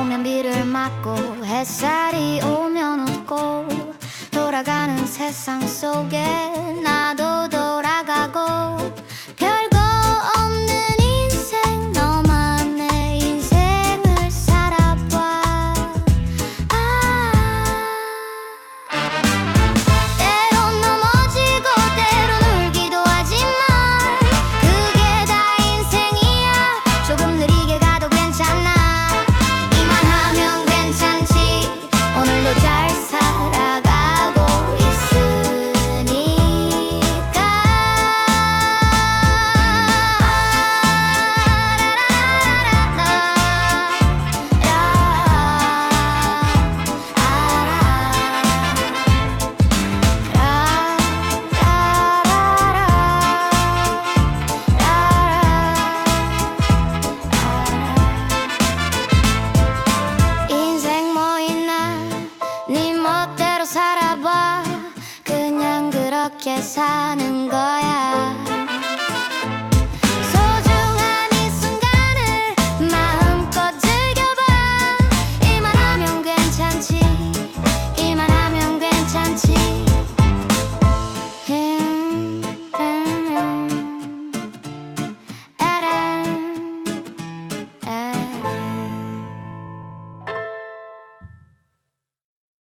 오면 비를 맞고 햇살이 오면 웃고 돌아가는 세상 속에 나도 어떻게 사는 거야